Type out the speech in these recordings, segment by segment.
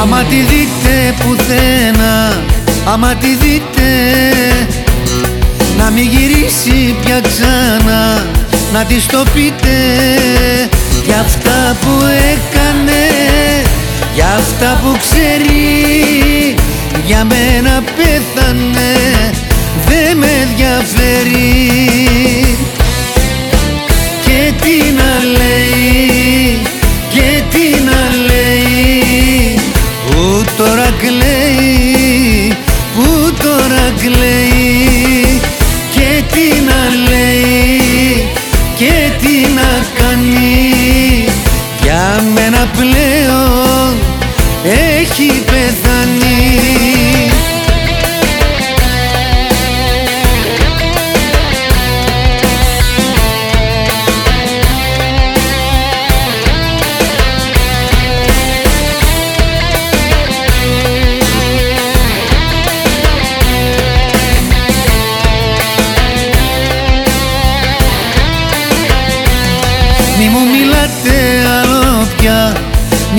Άμα τη δείτε πουθένα, άμα τη δείτε Να μην γυρίσει πια ξανά, να της το πείτε. Για αυτά που έκανε, για αυτά που ξέρει Για μένα πέθανε, δεν με ενδιαφέρει πλέον έχει πεθάνει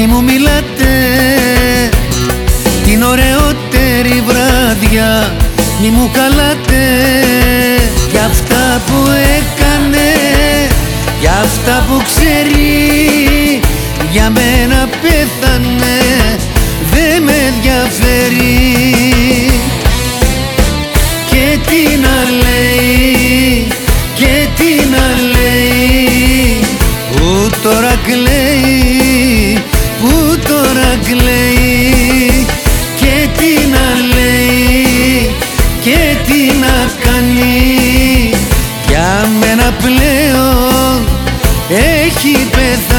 μου μιλάτε. Την ωραιότερη βράδια μη μου καλάτε. Για αυτά που έκανε, για αυτά που ξέρει Για μένα πέθανε, έχει πεθάνει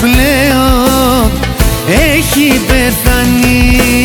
πλέον έχει πεθάνει